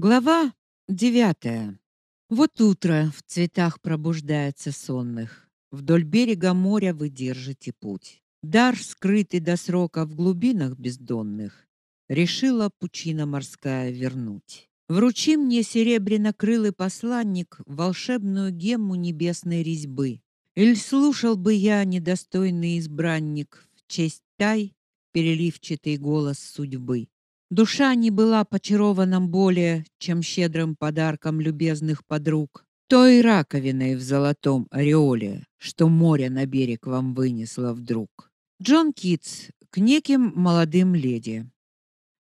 Глава девятая. Вот утро в цветах пробуждается сонных. Вдоль берега моря вы держите путь. Дар, скрытый до срока в глубинах бездонных, решила пучина морская вернуть. Вручи мне серебряно-крылый посланник волшебную гемму небесной резьбы. Иль слушал бы я, недостойный избранник, в честь тай переливчатый голос судьбы. Душа не была почарована более, чем щедрым подарком любезных подруг, той раковиной в золотом ореоле, что море на берег вам вынесло вдруг. Джон Китс к неким молодым леди.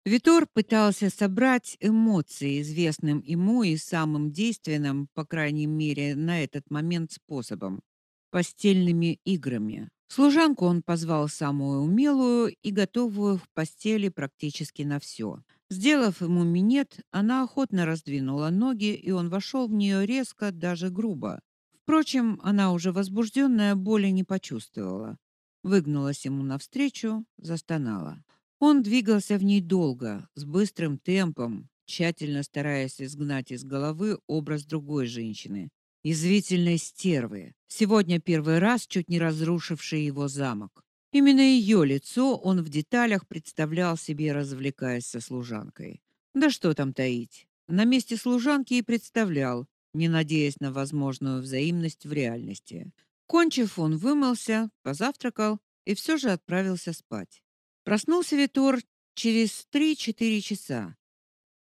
Витор пытался собрать эмоции известным ему и самым действенным, по крайней мере, на этот момент способом постельными играми. Служанку он позвал самую умелую и готовую в постели практически на все. Сделав ему минет, она охотно раздвинула ноги, и он вошел в нее резко, даже грубо. Впрочем, она уже возбужденная боли не почувствовала. Выгнулась ему навстречу, застонала. Он двигался в ней долго, с быстрым темпом, тщательно стараясь изгнать из головы образ другой женщины, язвительной стервы, сегодня первый раз чуть не разрушившей его замок. Именно ее лицо он в деталях представлял себе, развлекаясь со служанкой. Да что там таить? На месте служанки и представлял, не надеясь на возможную взаимность в реальности. Кончив, он вымылся, позавтракал и все же отправился спать. Проснулся Витор через 3-4 часа.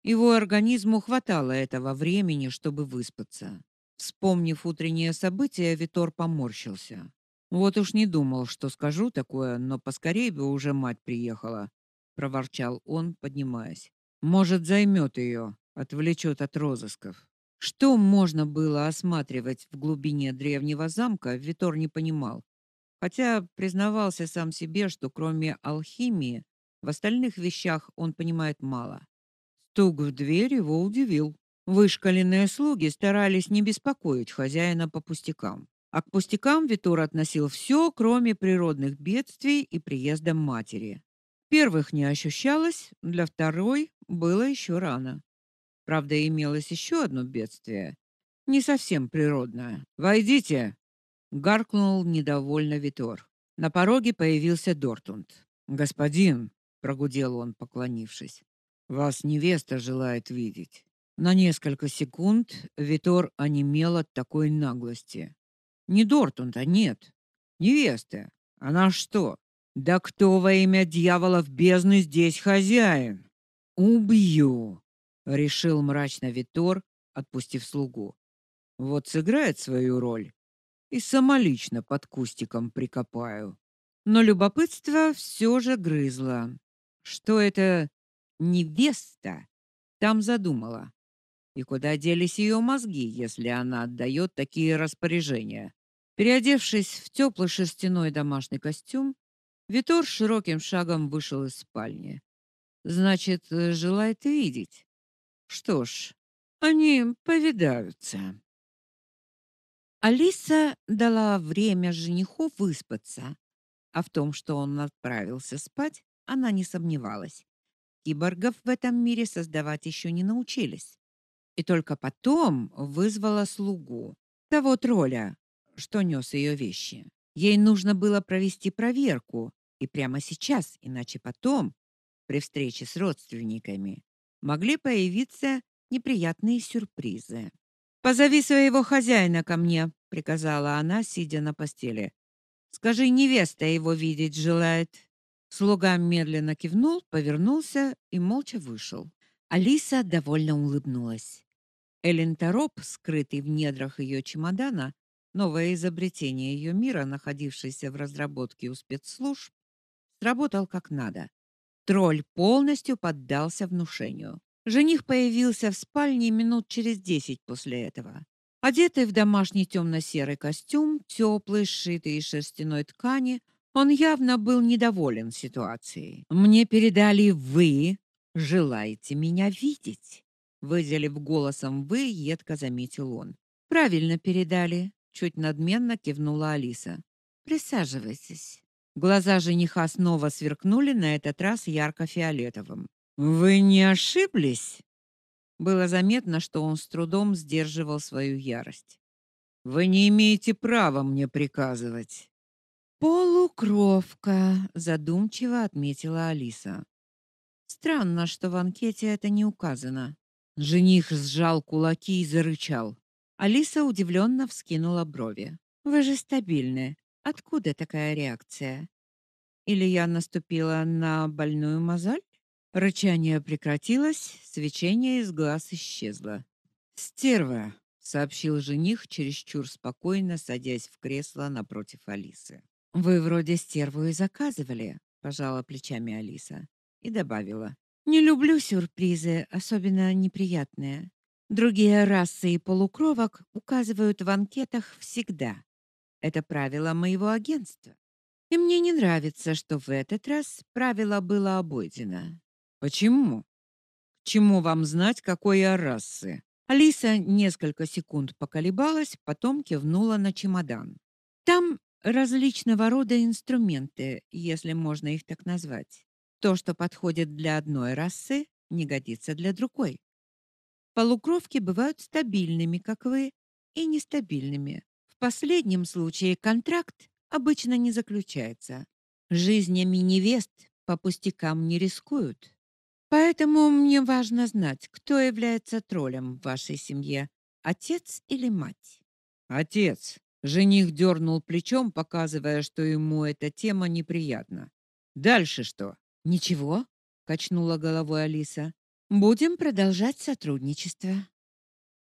Его организму хватало этого времени, чтобы выспаться. Вспомнив утреннее событие, Витор поморщился. Вот уж не думал, что скажу такое, но поскорей бы уже мать приехала, проворчал он, поднимаясь. Может, займет ее, отвлечет от розысков. Что можно было осматривать в глубине древнего замка, Витор не понимал. Хотя признавался сам себе, что кроме алхимии в остальных вещах он понимает мало. Стук в дверь его удивил. Вышкаленные слуги старались не беспокоить хозяина по пустякам. А к пустякам Витор относил все, кроме природных бедствий и приезда матери. Первых не ощущалось, для второй было еще рано. Правда, имелось еще одно бедствие, не совсем природное. "Войдите", гаркнул недовольно Витор. На пороге появился Дортунд. "Господин", прогудел он, поклонившись. "Вас невеста желает видеть". На несколько секунд Витор онемел от такой наглости. Не Дортунда, нет. Невеста. Она что? Да кто во имя дьявола в бездны здесь хозяин? Убью, решил мрачно Витор, отпустив слугу. Вот сыграет свою роль и самолично под кустиком прикопаю. Но любопытство все же грызло. Что это невеста там задумала? И куда делись ее мозги, если она отдает такие распоряжения? Переодевшись в теплый шерстяной домашний костюм, Витор широким шагом вышел из спальни. Значит, желает видеть. Что ж, они повидаются. Алиса дала время жениху выспаться, а в том, что он отправился спать, она не сомневалась. Киборгов в этом мире создавать еще не научились и только потом вызвала слугу, того тролля, что нес ее вещи. Ей нужно было провести проверку, и прямо сейчас, иначе потом, при встрече с родственниками, могли появиться неприятные сюрпризы. Позови своего хозяина ко мне, приказала она, сидя на постели. Скажи, невеста его видеть желает. Слуга медленно кивнул, повернулся и молча вышел. Алиса довольно улыбнулась. Эллен Тороп, скрытый в недрах ее чемодана, новое изобретение ее мира, находившееся в разработке у спецслужб, сработал как надо. Тролль полностью поддался внушению. Жених появился в спальне минут через десять после этого. Одетый в домашний темно-серый костюм, теплый, сшитый из шерстяной ткани, он явно был недоволен ситуацией. Мне передали вы желаете меня видеть выделив голосом вы, едко заметил он. Правильно передали, чуть надменно кивнула Алиса. Присаживайтесь. Глаза жениха снова сверкнули, на этот раз ярко-фиолетовым. Вы не ошиблись? Было заметно, что он с трудом сдерживал свою ярость. Вы не имеете права мне приказывать. Полукровка, задумчиво отметила Алиса. Странно, что в анкете это не указано. Жених сжал кулаки и зарычал. Алиса удивленно вскинула брови. Вы же стабильны. Откуда такая реакция? Или я наступила на больную мозоль? Рычание прекратилось, свечение из глаз исчезло. "Стерва", сообщил жених чересчур спокойно, садясь в кресло напротив Алисы. Вы вроде стерву и заказывали, пожала плечами Алиса и добавила: Не люблю сюрпризы, особенно неприятные. Другие расы и полукровок указывают в анкетах всегда. Это правило моего агентства. И мне не нравится, что в этот раз правило было обойдено. Почему? К чему вам знать, какой я расы? Алиса несколько секунд поколебалась, потом кивнула на чемодан. Там различного рода инструменты, если можно их так назвать. То, что подходит для одной расы, не годится для другой. Полукровки бывают стабильными, как вы, и нестабильными. В последнем случае контракт обычно не заключается. Жизнями невест по пустякам не рискуют. Поэтому мне важно знать, кто является троллем в вашей семье, отец или мать. Отец. Жених дернул плечом, показывая, что ему эта тема неприятна. Дальше что? Ничего, качнула головой Алиса. Будем продолжать сотрудничество.